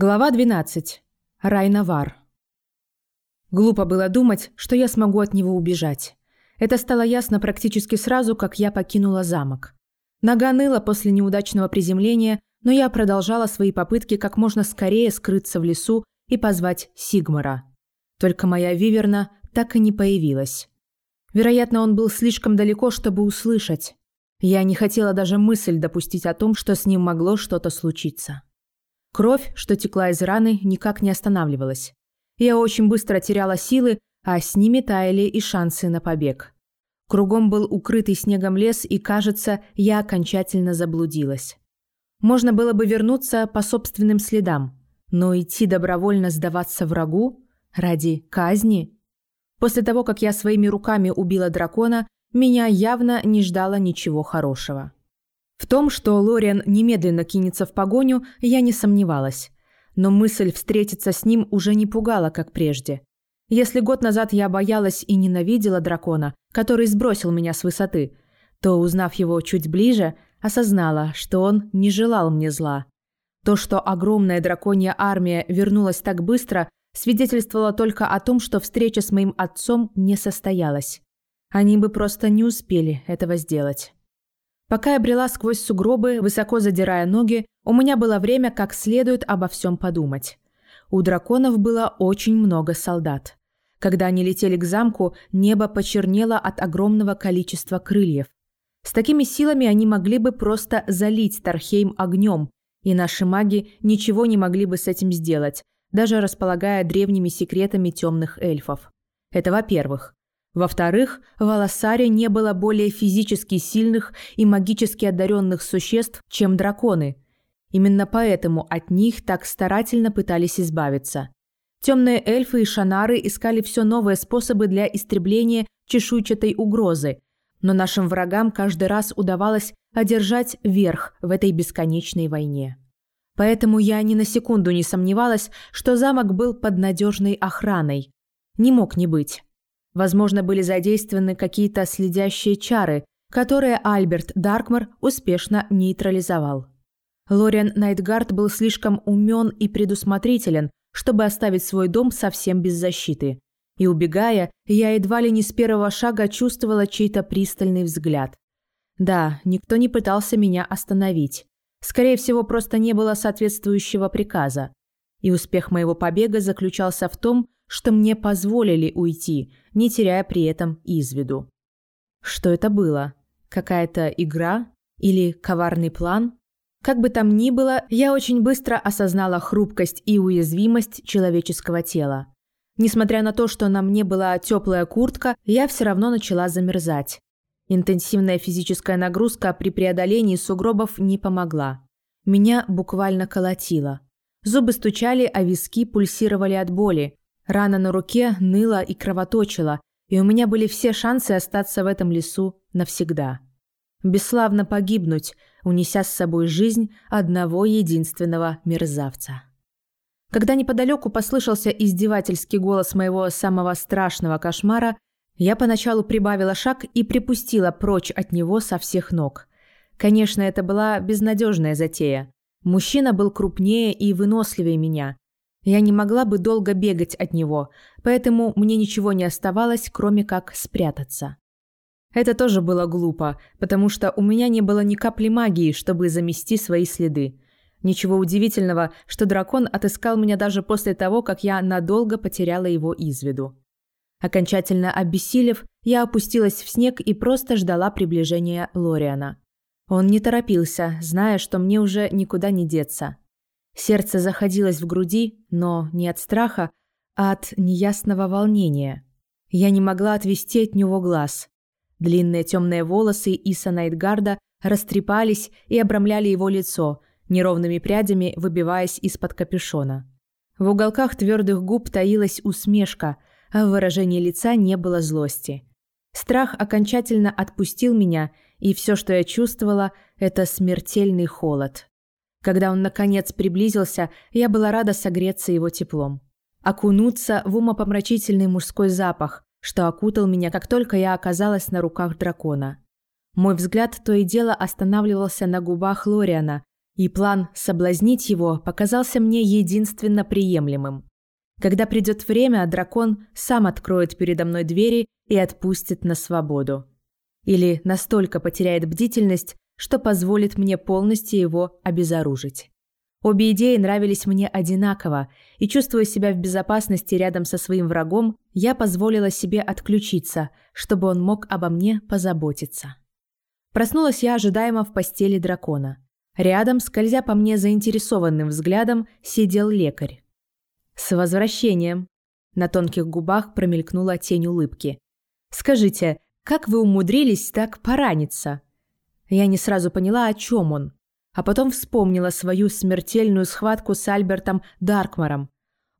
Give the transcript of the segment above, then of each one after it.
Глава 12. Райнавар. Глупо было думать, что я смогу от него убежать. Это стало ясно практически сразу, как я покинула замок. Нога ныла после неудачного приземления, но я продолжала свои попытки как можно скорее скрыться в лесу и позвать Сигмара. Только моя Виверна так и не появилась. Вероятно, он был слишком далеко, чтобы услышать. Я не хотела даже мысль допустить о том, что с ним могло что-то случиться. Кровь, что текла из раны, никак не останавливалась. Я очень быстро теряла силы, а с ними таяли и шансы на побег. Кругом был укрытый снегом лес, и, кажется, я окончательно заблудилась. Можно было бы вернуться по собственным следам, но идти добровольно сдаваться врагу ради казни? После того, как я своими руками убила дракона, меня явно не ждало ничего хорошего. В том, что Лориан немедленно кинется в погоню, я не сомневалась. Но мысль встретиться с ним уже не пугала, как прежде. Если год назад я боялась и ненавидела дракона, который сбросил меня с высоты, то, узнав его чуть ближе, осознала, что он не желал мне зла. То, что огромная драконья армия вернулась так быстро, свидетельствовало только о том, что встреча с моим отцом не состоялась. Они бы просто не успели этого сделать. Пока я брела сквозь сугробы, высоко задирая ноги, у меня было время как следует обо всем подумать. У драконов было очень много солдат. Когда они летели к замку, небо почернело от огромного количества крыльев. С такими силами они могли бы просто залить Тархейм огнем, и наши маги ничего не могли бы с этим сделать, даже располагая древними секретами темных эльфов. Это во-первых. Во-вторых, в Аласаре не было более физически сильных и магически одаренных существ, чем драконы. Именно поэтому от них так старательно пытались избавиться. Темные эльфы и шанары искали все новые способы для истребления чешуйчатой угрозы, но нашим врагам каждый раз удавалось одержать верх в этой бесконечной войне. Поэтому я ни на секунду не сомневалась, что замок был под надежной охраной. Не мог не быть. Возможно, были задействованы какие-то следящие чары, которые Альберт Даркмар успешно нейтрализовал. Лориан Найтгард был слишком умен и предусмотрителен, чтобы оставить свой дом совсем без защиты. И убегая, я едва ли не с первого шага чувствовала чей-то пристальный взгляд. Да, никто не пытался меня остановить. Скорее всего, просто не было соответствующего приказа. И успех моего побега заключался в том, что мне позволили уйти, не теряя при этом из виду. Что это было? Какая-то игра? Или коварный план? Как бы там ни было, я очень быстро осознала хрупкость и уязвимость человеческого тела. Несмотря на то, что на мне была теплая куртка, я все равно начала замерзать. Интенсивная физическая нагрузка при преодолении сугробов не помогла. Меня буквально колотило. Зубы стучали, а виски пульсировали от боли. Рана на руке ныла и кровоточила, и у меня были все шансы остаться в этом лесу навсегда. Бесславно погибнуть, унеся с собой жизнь одного единственного мерзавца. Когда неподалеку послышался издевательский голос моего самого страшного кошмара, я поначалу прибавила шаг и припустила прочь от него со всех ног. Конечно, это была безнадежная затея. Мужчина был крупнее и выносливее меня, я не могла бы долго бегать от него, поэтому мне ничего не оставалось, кроме как спрятаться. Это тоже было глупо, потому что у меня не было ни капли магии, чтобы замести свои следы. Ничего удивительного, что дракон отыскал меня даже после того, как я надолго потеряла его из виду. Окончательно обессилев, я опустилась в снег и просто ждала приближения Лориана. Он не торопился, зная, что мне уже никуда не деться. Сердце заходилось в груди, но не от страха, а от неясного волнения. Я не могла отвести от него глаз. Длинные темные волосы Иса Найтгарда растрепались и обрамляли его лицо, неровными прядями выбиваясь из-под капюшона. В уголках твердых губ таилась усмешка, а в выражении лица не было злости. Страх окончательно отпустил меня, и все, что я чувствовала, это смертельный холод. Когда он, наконец, приблизился, я была рада согреться его теплом. Окунуться в умопомрачительный мужской запах, что окутал меня, как только я оказалась на руках дракона. Мой взгляд то и дело останавливался на губах Лориана, И план соблазнить его показался мне единственно приемлемым. Когда придет время, дракон сам откроет передо мной двери и отпустит на свободу. Или настолько потеряет бдительность, что позволит мне полностью его обезоружить. Обе идеи нравились мне одинаково, и, чувствуя себя в безопасности рядом со своим врагом, я позволила себе отключиться, чтобы он мог обо мне позаботиться. Проснулась я ожидаемо в постели дракона. Рядом, скользя по мне заинтересованным взглядом, сидел лекарь. «С возвращением!» На тонких губах промелькнула тень улыбки. «Скажите, как вы умудрились так пораниться?» Я не сразу поняла, о чем он а потом вспомнила свою смертельную схватку с Альбертом Даркмаром.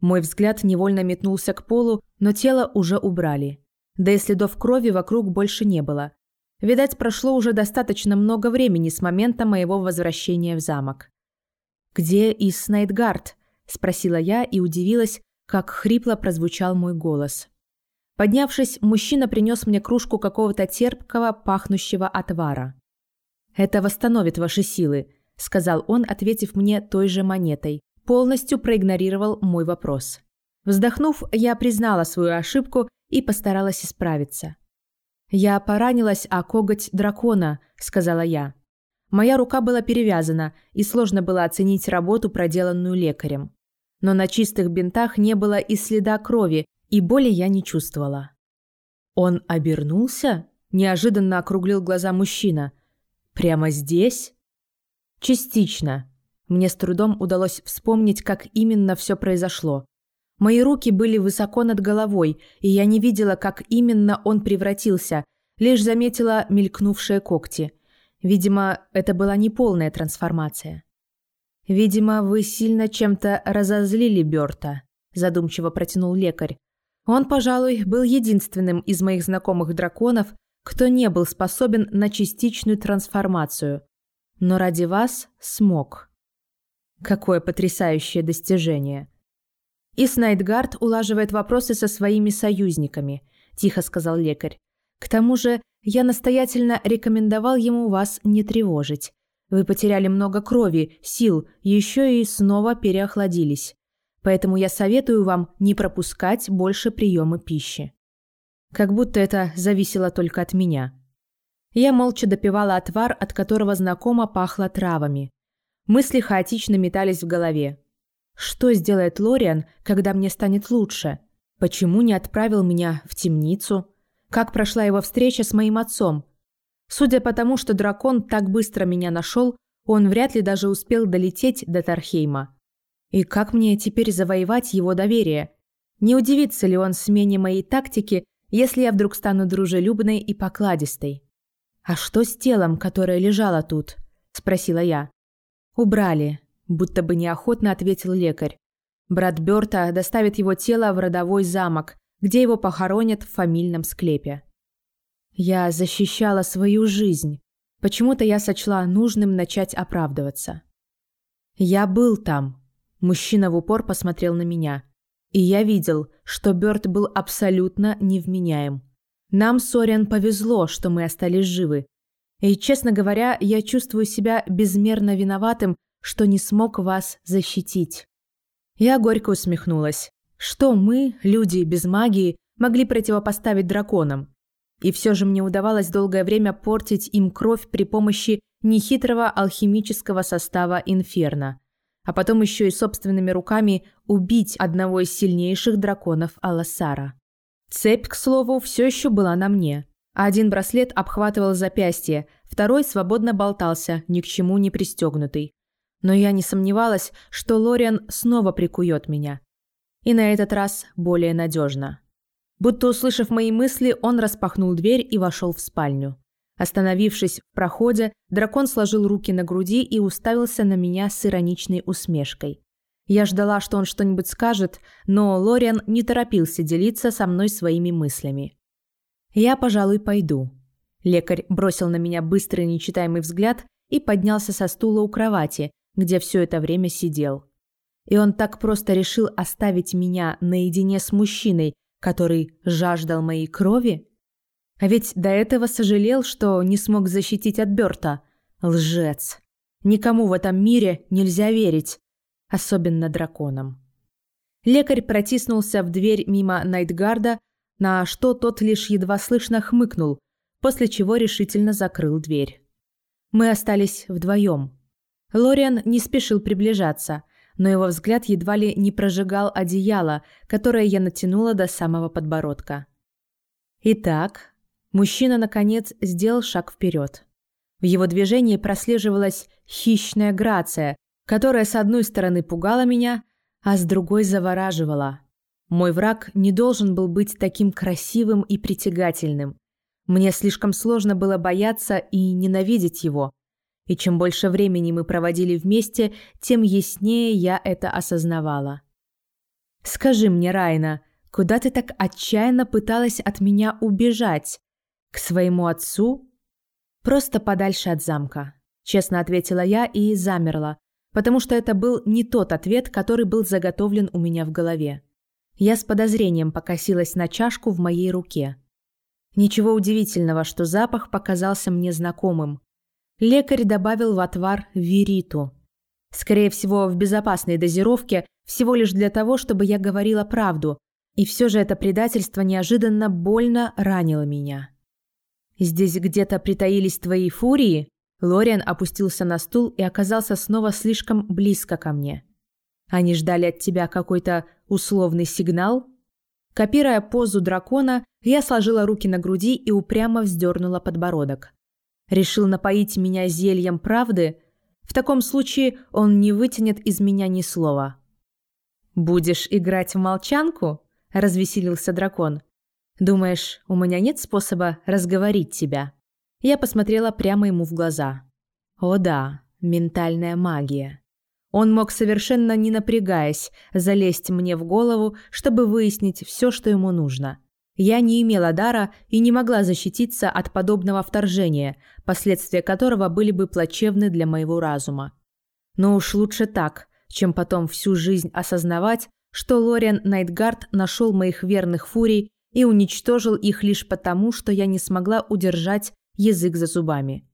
Мой взгляд невольно метнулся к полу, но тело уже убрали. Да и следов крови вокруг больше не было. Видать, прошло уже достаточно много времени с момента моего возвращения в замок. «Где Ис Снайдгард?» – спросила я и удивилась, как хрипло прозвучал мой голос. Поднявшись, мужчина принес мне кружку какого-то терпкого, пахнущего отвара. «Это восстановит ваши силы», сказал он, ответив мне той же монетой. Полностью проигнорировал мой вопрос. Вздохнув, я признала свою ошибку и постаралась исправиться. «Я поранилась о коготь дракона», – сказала я. Моя рука была перевязана, и сложно было оценить работу, проделанную лекарем. Но на чистых бинтах не было и следа крови, и боли я не чувствовала. «Он обернулся?» – неожиданно округлил глаза мужчина. «Прямо здесь?» Частично. Мне с трудом удалось вспомнить, как именно все произошло. Мои руки были высоко над головой, и я не видела, как именно он превратился, лишь заметила мелькнувшие когти. Видимо, это была неполная трансформация. «Видимо, вы сильно чем-то разозлили Бёрта», – задумчиво протянул лекарь. «Он, пожалуй, был единственным из моих знакомых драконов, кто не был способен на частичную трансформацию но ради вас смог. Какое потрясающее достижение. И Снайдгард улаживает вопросы со своими союзниками, тихо сказал лекарь. К тому же, я настоятельно рекомендовал ему вас не тревожить. Вы потеряли много крови, сил, еще и снова переохладились. Поэтому я советую вам не пропускать больше приема пищи. Как будто это зависело только от меня. Я молча допивала отвар, от которого знакомо пахло травами. Мысли хаотично метались в голове. Что сделает Лориан, когда мне станет лучше? Почему не отправил меня в темницу? Как прошла его встреча с моим отцом? Судя по тому, что дракон так быстро меня нашел, он вряд ли даже успел долететь до Тархейма. И как мне теперь завоевать его доверие? Не удивится ли он смене моей тактики, если я вдруг стану дружелюбной и покладистой? «А что с телом, которое лежало тут?» – спросила я. «Убрали», – будто бы неохотно ответил лекарь. Брат Бёрта доставит его тело в родовой замок, где его похоронят в фамильном склепе. Я защищала свою жизнь. Почему-то я сочла нужным начать оправдываться. Я был там. Мужчина в упор посмотрел на меня. И я видел, что Бёрт был абсолютно невменяем. Нам, Сориан, повезло, что мы остались живы. И, честно говоря, я чувствую себя безмерно виноватым, что не смог вас защитить. Я горько усмехнулась. Что мы, люди без магии, могли противопоставить драконам? И все же мне удавалось долгое время портить им кровь при помощи нехитрого алхимического состава инферно, а потом еще и собственными руками убить одного из сильнейших драконов Аласара. Цепь, к слову, все еще была на мне. Один браслет обхватывал запястье, второй свободно болтался, ни к чему не пристегнутый. Но я не сомневалась, что Лориан снова прикует меня. И на этот раз более надежно. Будто услышав мои мысли, он распахнул дверь и вошел в спальню. Остановившись в проходе, дракон сложил руки на груди и уставился на меня с ироничной усмешкой. Я ждала, что он что-нибудь скажет, но Лориан не торопился делиться со мной своими мыслями. «Я, пожалуй, пойду». Лекарь бросил на меня быстрый нечитаемый взгляд и поднялся со стула у кровати, где все это время сидел. И он так просто решил оставить меня наедине с мужчиной, который жаждал моей крови? А ведь до этого сожалел, что не смог защитить от Бёрта. Лжец. Никому в этом мире нельзя верить, особенно драконам. Лекарь протиснулся в дверь мимо Найтгарда, на что тот лишь едва слышно хмыкнул, после чего решительно закрыл дверь. Мы остались вдвоем. Лориан не спешил приближаться, но его взгляд едва ли не прожигал одеяло, которое я натянула до самого подбородка. Итак, мужчина, наконец, сделал шаг вперед. В его движении прослеживалась хищная грация, которая с одной стороны пугала меня, а с другой завораживала. Мой враг не должен был быть таким красивым и притягательным. Мне слишком сложно было бояться и ненавидеть его. И чем больше времени мы проводили вместе, тем яснее я это осознавала. «Скажи мне, Райна, куда ты так отчаянно пыталась от меня убежать? К своему отцу?» «Просто подальше от замка», – честно ответила я и замерла, потому что это был не тот ответ, который был заготовлен у меня в голове. Я с подозрением покосилась на чашку в моей руке. Ничего удивительного, что запах показался мне знакомым. Лекарь добавил в отвар вериту. Скорее всего, в безопасной дозировке, всего лишь для того, чтобы я говорила правду. И все же это предательство неожиданно больно ранило меня. «Здесь где-то притаились твои фурии?» Лориан опустился на стул и оказался снова слишком близко ко мне. «Они ждали от тебя какой-то условный сигнал?» Копируя позу дракона, я сложила руки на груди и упрямо вздернула подбородок. Решил напоить меня зельем правды? В таком случае он не вытянет из меня ни слова. «Будешь играть в молчанку?» – развеселился дракон. «Думаешь, у меня нет способа разговорить тебя?» Я посмотрела прямо ему в глаза. О да, ментальная магия. Он мог совершенно не напрягаясь залезть мне в голову, чтобы выяснить все, что ему нужно. Я не имела дара и не могла защититься от подобного вторжения, последствия которого были бы плачевны для моего разума. Но уж лучше так, чем потом всю жизнь осознавать, что Лориан Найтгард нашел моих верных фурий и уничтожил их лишь потому, что я не смогла удержать язык за зубами.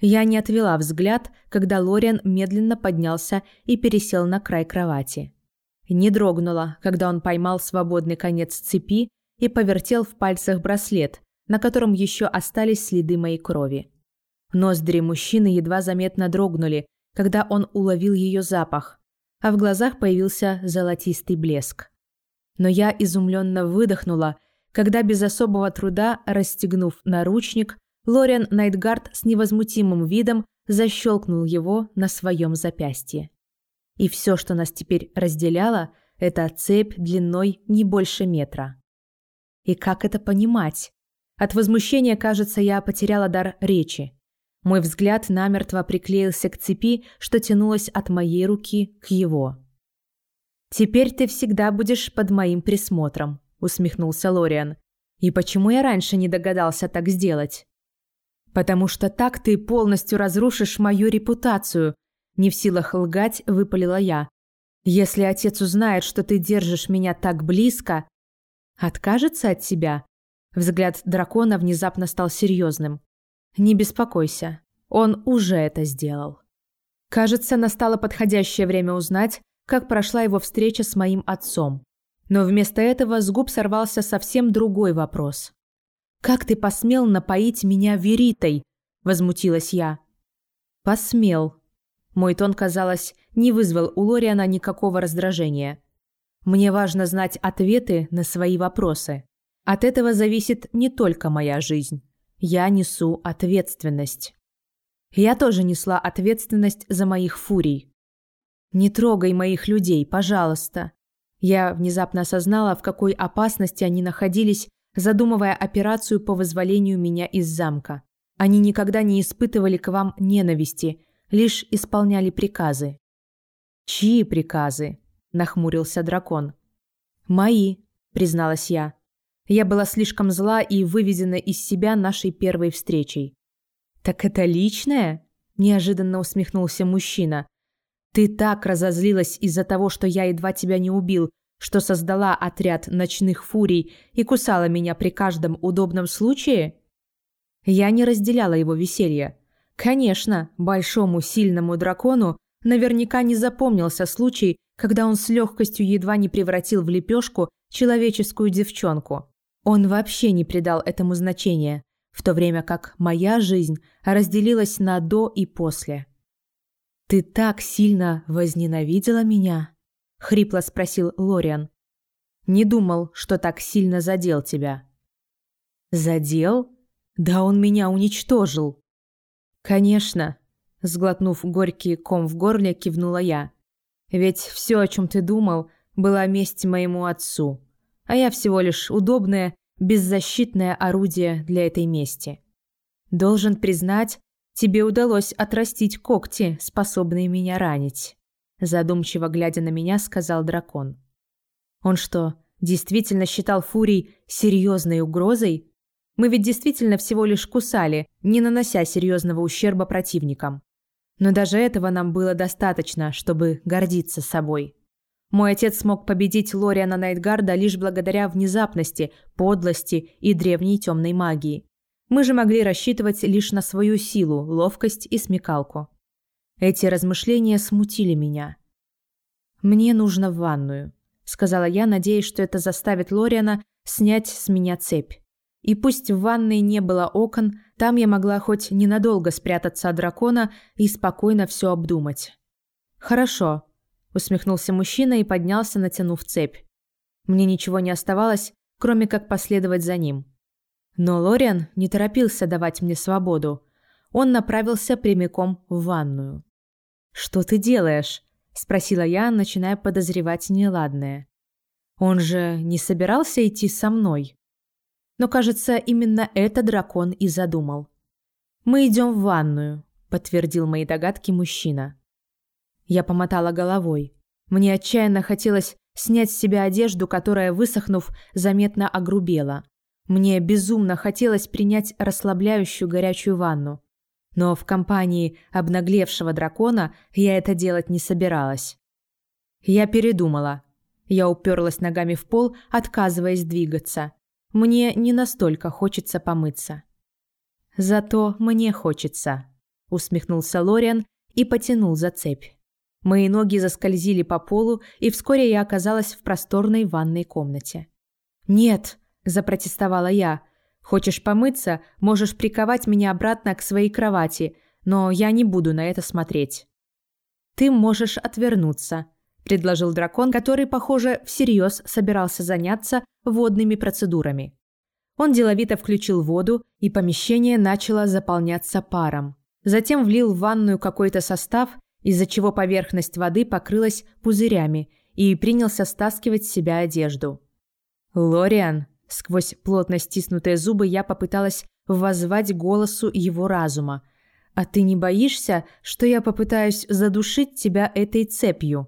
Я не отвела взгляд, когда Лориан медленно поднялся и пересел на край кровати. Не дрогнула, когда он поймал свободный конец цепи и повертел в пальцах браслет, на котором еще остались следы моей крови. Ноздри мужчины едва заметно дрогнули, когда он уловил ее запах, а в глазах появился золотистый блеск. Но я изумленно выдохнула, когда без особого труда, расстегнув наручник, Лориан Найтгард с невозмутимым видом защелкнул его на своем запястье. И все, что нас теперь разделяло, это цепь длиной не больше метра. И как это понимать? От возмущения, кажется, я потеряла дар речи. Мой взгляд намертво приклеился к цепи, что тянулась от моей руки к его. «Теперь ты всегда будешь под моим присмотром», — усмехнулся Лориан. «И почему я раньше не догадался так сделать?» «Потому что так ты полностью разрушишь мою репутацию», не в силах лгать, выпалила я. «Если отец узнает, что ты держишь меня так близко...» «Откажется от тебя?» Взгляд дракона внезапно стал серьезным. «Не беспокойся, он уже это сделал». Кажется, настало подходящее время узнать, как прошла его встреча с моим отцом. Но вместо этого с губ сорвался совсем другой вопрос. «Как ты посмел напоить меня веритой?» – возмутилась я. «Посмел». Мой тон, казалось, не вызвал у Лориана никакого раздражения. «Мне важно знать ответы на свои вопросы. От этого зависит не только моя жизнь. Я несу ответственность». Я тоже несла ответственность за моих фурий. «Не трогай моих людей, пожалуйста». Я внезапно осознала, в какой опасности они находились задумывая операцию по вызволению меня из замка. Они никогда не испытывали к вам ненависти, лишь исполняли приказы. «Чьи приказы?» – нахмурился дракон. «Мои», – призналась я. Я была слишком зла и выведена из себя нашей первой встречей. «Так это личное?» – неожиданно усмехнулся мужчина. «Ты так разозлилась из-за того, что я едва тебя не убил, что создала отряд ночных фурий и кусала меня при каждом удобном случае? Я не разделяла его веселье. Конечно, большому сильному дракону наверняка не запомнился случай, когда он с легкостью едва не превратил в лепешку человеческую девчонку. Он вообще не придал этому значения, в то время как моя жизнь разделилась на «до» и «после». «Ты так сильно возненавидела меня?» – хрипло спросил Лориан. «Не думал, что так сильно задел тебя». «Задел? Да он меня уничтожил!» «Конечно», – сглотнув горький ком в горле, кивнула я. «Ведь все, о чем ты думал, была месть моему отцу, а я всего лишь удобное, беззащитное орудие для этой мести. Должен признать, тебе удалось отрастить когти, способные меня ранить», – задумчиво глядя на меня, сказал дракон. «Он что, действительно считал Фурий серьезной угрозой?» Мы ведь действительно всего лишь кусали, не нанося серьезного ущерба противникам. Но даже этого нам было достаточно, чтобы гордиться собой. Мой отец смог победить Лориана Найтгарда лишь благодаря внезапности, подлости и древней темной магии. Мы же могли рассчитывать лишь на свою силу, ловкость и смекалку. Эти размышления смутили меня. «Мне нужно в ванную», – сказала я, надеясь, что это заставит Лориана снять с меня цепь. И пусть в ванной не было окон, там я могла хоть ненадолго спрятаться от дракона и спокойно все обдумать. «Хорошо», – усмехнулся мужчина и поднялся, натянув цепь. Мне ничего не оставалось, кроме как последовать за ним. Но Лориан не торопился давать мне свободу. Он направился прямиком в ванную. «Что ты делаешь?» – спросила я, начиная подозревать неладное. «Он же не собирался идти со мной?» Но, кажется, именно это дракон и задумал. «Мы идем в ванную», – подтвердил мои догадки мужчина. Я помотала головой. Мне отчаянно хотелось снять с себя одежду, которая, высохнув, заметно огрубела. Мне безумно хотелось принять расслабляющую горячую ванну. Но в компании обнаглевшего дракона я это делать не собиралась. Я передумала. Я уперлась ногами в пол, отказываясь двигаться. Мне не настолько хочется помыться. Зато мне хочется, усмехнулся Лориан и потянул за цепь. Мои ноги заскользили по полу, и вскоре я оказалась в просторной ванной комнате. «Нет», – запротестовала я, – «хочешь помыться, можешь приковать меня обратно к своей кровати, но я не буду на это смотреть». «Ты можешь отвернуться», – предложил дракон, который, похоже, всерьез собирался заняться водными процедурами. Он деловито включил воду, и помещение начало заполняться паром. Затем влил в ванную какой-то состав, из-за чего поверхность воды покрылась пузырями, и принялся стаскивать с себя одежду. «Лориан!» Сквозь плотно стиснутые зубы я попыталась воззвать голосу его разума. «А ты не боишься, что я попытаюсь задушить тебя этой цепью?»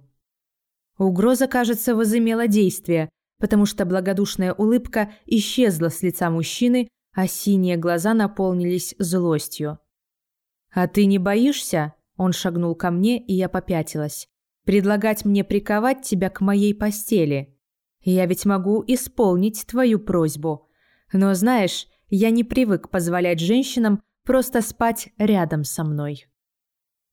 Угроза, кажется, возымела действие, потому что благодушная улыбка исчезла с лица мужчины, а синие глаза наполнились злостью. «А ты не боишься?» Он шагнул ко мне, и я попятилась. «Предлагать мне приковать тебя к моей постели. Я ведь могу исполнить твою просьбу. Но знаешь, я не привык позволять женщинам просто спать рядом со мной».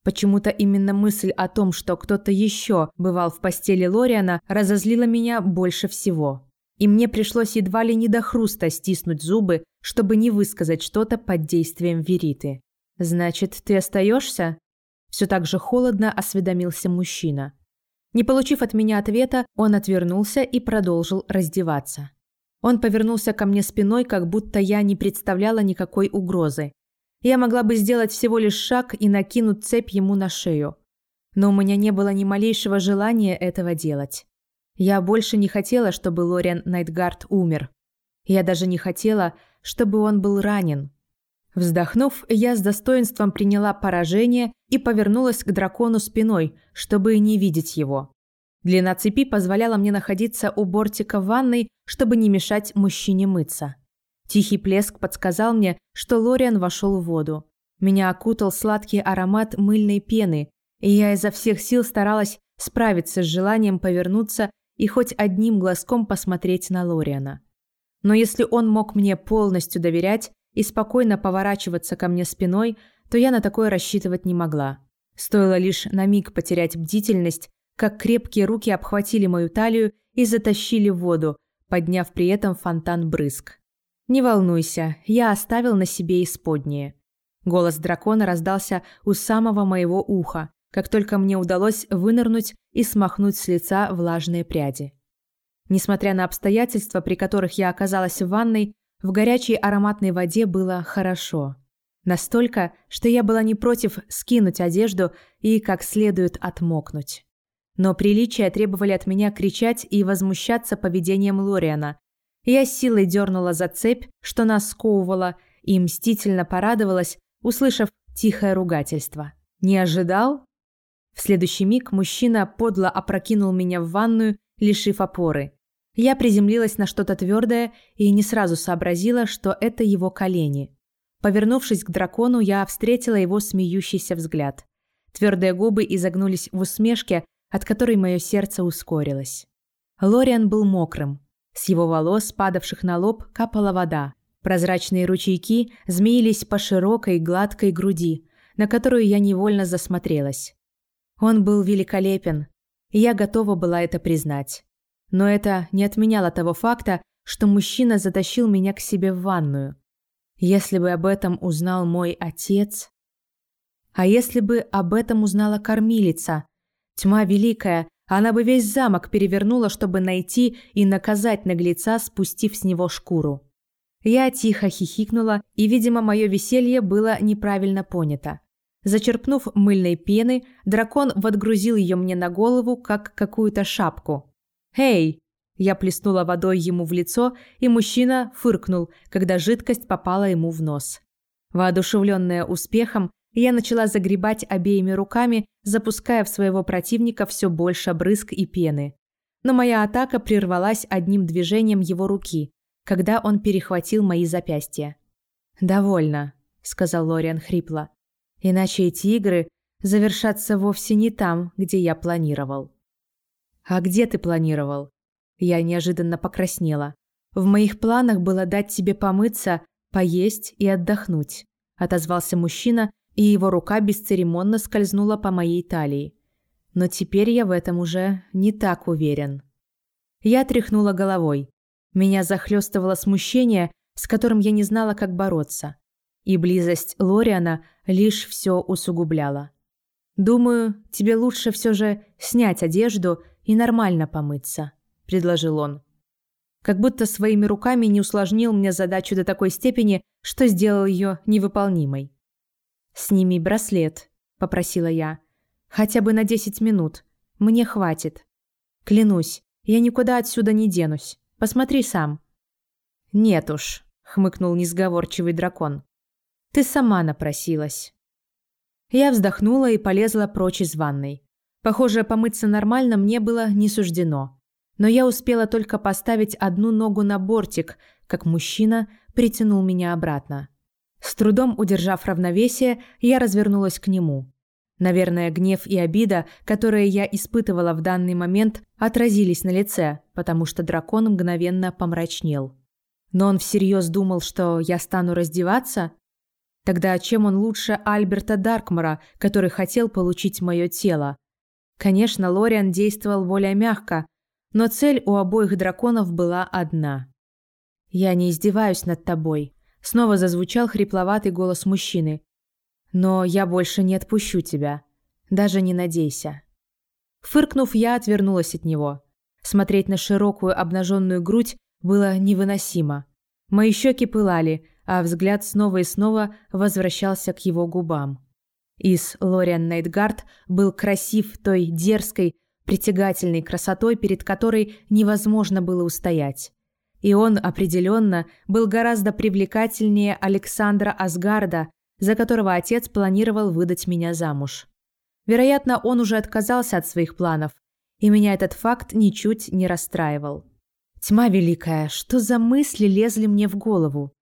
Почему-то именно мысль о том, что кто-то еще бывал в постели Лориана, разозлила меня больше всего. И мне пришлось едва ли не до хруста стиснуть зубы, чтобы не высказать что-то под действием Вериты. «Значит, ты остаешься?» Все так же холодно осведомился мужчина. Не получив от меня ответа, он отвернулся и продолжил раздеваться. Он повернулся ко мне спиной, как будто я не представляла никакой угрозы. Я могла бы сделать всего лишь шаг и накинуть цепь ему на шею. Но у меня не было ни малейшего желания этого делать. Я больше не хотела, чтобы Лориан Найтгард умер. Я даже не хотела, чтобы он был ранен. Вздохнув, я с достоинством приняла поражение и повернулась к дракону спиной, чтобы не видеть его. Длина цепи позволяла мне находиться у бортика ванной, чтобы не мешать мужчине мыться. Тихий плеск подсказал мне, что Лориан вошел в воду. Меня окутал сладкий аромат мыльной пены, и я изо всех сил старалась справиться с желанием повернуться и хоть одним глазком посмотреть на Лориана. Но если он мог мне полностью доверять и спокойно поворачиваться ко мне спиной, то я на такое рассчитывать не могла. Стоило лишь на миг потерять бдительность, как крепкие руки обхватили мою талию и затащили в воду, подняв при этом фонтан брызг. «Не волнуйся, я оставил на себе исподнее». Голос дракона раздался у самого моего уха, как только мне удалось вынырнуть и смахнуть с лица влажные пряди. Несмотря на обстоятельства, при которых я оказалась в ванной, в горячей ароматной воде было хорошо. Настолько, что я была не против скинуть одежду и как следует отмокнуть. Но приличия требовали от меня кричать и возмущаться поведением Лориана. Я силой дернула за цепь, что нас сковывала, и мстительно порадовалась, услышав тихое ругательство. «Не ожидал?» В следующий миг мужчина подло опрокинул меня в ванную, лишив опоры. Я приземлилась на что-то твердое и не сразу сообразила, что это его колени. Повернувшись к дракону, я встретила его смеющийся взгляд. Твердые губы изогнулись в усмешке, от которой мое сердце ускорилось. Лориан был мокрым. С его волос, падавших на лоб, капала вода. Прозрачные ручейки змеились по широкой гладкой груди, на которую я невольно засмотрелась. Он был великолепен, и я готова была это признать. Но это не отменяло того факта, что мужчина затащил меня к себе в ванную. Если бы об этом узнал мой отец... А если бы об этом узнала кормилица? Тьма великая, она бы весь замок перевернула, чтобы найти и наказать наглеца, спустив с него шкуру. Я тихо хихикнула, и, видимо, мое веселье было неправильно понято. Зачерпнув мыльной пены, дракон подгрузил ее мне на голову, как какую-то шапку. «Эй!» Я плеснула водой ему в лицо, и мужчина фыркнул, когда жидкость попала ему в нос. Воодушевленная успехом, я начала загребать обеими руками, запуская в своего противника все больше брызг и пены. Но моя атака прервалась одним движением его руки, когда он перехватил мои запястья. «Довольно», — сказал Лориан хрипло. «Иначе эти игры завершатся вовсе не там, где я планировал». «А где ты планировал?» Я неожиданно покраснела. «В моих планах было дать тебе помыться, поесть и отдохнуть», отозвался мужчина, и его рука бесцеремонно скользнула по моей талии. Но теперь я в этом уже не так уверен. Я тряхнула головой. Меня захлестывало смущение, с которым я не знала, как бороться. И близость Лориана лишь все усугубляла. «Думаю, тебе лучше все же снять одежду и нормально помыться», – предложил он. Как будто своими руками не усложнил мне задачу до такой степени, что сделал ее невыполнимой. «Сними браслет», – попросила я. «Хотя бы на десять минут. Мне хватит. Клянусь, я никуда отсюда не денусь. Посмотри сам». «Нет уж», – хмыкнул несговорчивый дракон. «Ты сама напросилась». Я вздохнула и полезла прочь из ванной. Похоже, помыться нормально мне было не суждено. Но я успела только поставить одну ногу на бортик, как мужчина притянул меня обратно. С трудом удержав равновесие, я развернулась к нему. Наверное, гнев и обида, которые я испытывала в данный момент, отразились на лице, потому что дракон мгновенно помрачнел. Но он всерьез думал, что я стану раздеваться? Тогда чем он лучше Альберта Даркмара, который хотел получить мое тело? Конечно, Лориан действовал более мягко, но цель у обоих драконов была одна. «Я не издеваюсь над тобой», – снова зазвучал хрипловатый голос мужчины. «Но я больше не отпущу тебя. Даже не надейся». Фыркнув, я отвернулась от него. Смотреть на широкую обнаженную грудь было невыносимо. Мои щеки пылали, а взгляд снова и снова возвращался к его губам. Из Лориан Найтгард был красив той дерзкой, притягательной красотой, перед которой невозможно было устоять. И он определенно был гораздо привлекательнее Александра Асгарда, за которого отец планировал выдать меня замуж. Вероятно, он уже отказался от своих планов, и меня этот факт ничуть не расстраивал. Тьма великая, что за мысли лезли мне в голову?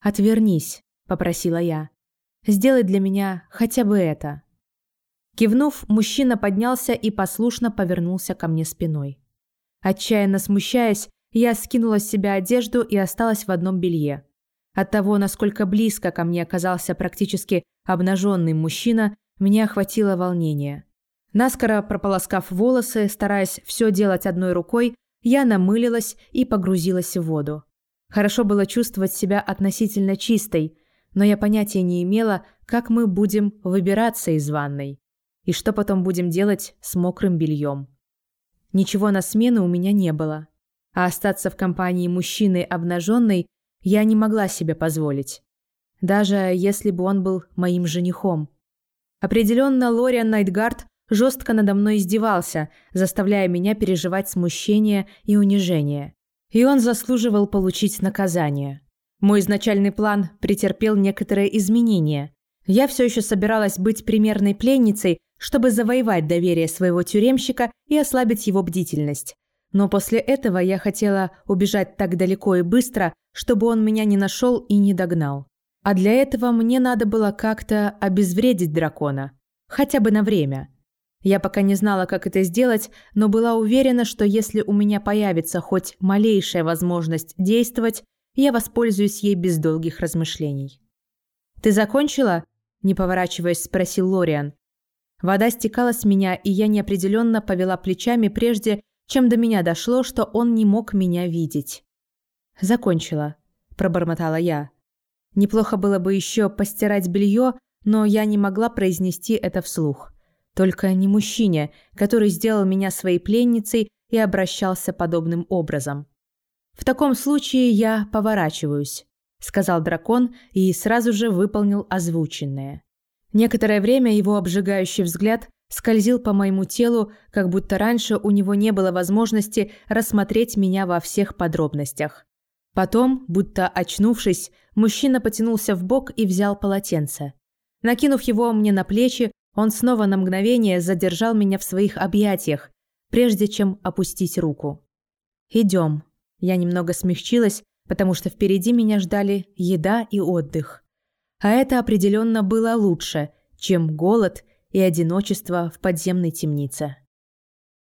«Отвернись», — попросила я. Сделай для меня хотя бы это». Кивнув, мужчина поднялся и послушно повернулся ко мне спиной. Отчаянно смущаясь, я скинула с себя одежду и осталась в одном белье. От того, насколько близко ко мне оказался практически обнаженный мужчина, меня охватило волнение. Наскоро прополоскав волосы, стараясь все делать одной рукой, я намылилась и погрузилась в воду. Хорошо было чувствовать себя относительно чистой, но я понятия не имела, как мы будем выбираться из ванной и что потом будем делать с мокрым бельем. Ничего на смену у меня не было, а остаться в компании мужчины обнаженной я не могла себе позволить, даже если бы он был моим женихом. Определенно Лориан Найтгард жестко надо мной издевался, заставляя меня переживать смущение и унижение. И он заслуживал получить наказание. Мой изначальный план претерпел некоторые изменения. Я все еще собиралась быть примерной пленницей, чтобы завоевать доверие своего тюремщика и ослабить его бдительность. Но после этого я хотела убежать так далеко и быстро, чтобы он меня не нашел и не догнал. А для этого мне надо было как-то обезвредить дракона. Хотя бы на время. Я пока не знала, как это сделать, но была уверена, что если у меня появится хоть малейшая возможность действовать, я воспользуюсь ей без долгих размышлений. «Ты закончила?» – не поворачиваясь, спросил Лориан. Вода стекала с меня, и я неопределенно повела плечами прежде, чем до меня дошло, что он не мог меня видеть. «Закончила», – пробормотала я. Неплохо было бы еще постирать белье, но я не могла произнести это вслух. Только не мужчине, который сделал меня своей пленницей и обращался подобным образом. «В таком случае я поворачиваюсь», – сказал дракон и сразу же выполнил озвученное. Некоторое время его обжигающий взгляд скользил по моему телу, как будто раньше у него не было возможности рассмотреть меня во всех подробностях. Потом, будто очнувшись, мужчина потянулся в бок и взял полотенце. Накинув его мне на плечи, он снова на мгновение задержал меня в своих объятиях, прежде чем опустить руку. «Идем», я немного смягчилась, потому что впереди меня ждали еда и отдых. А это определенно было лучше, чем голод и одиночество в подземной темнице.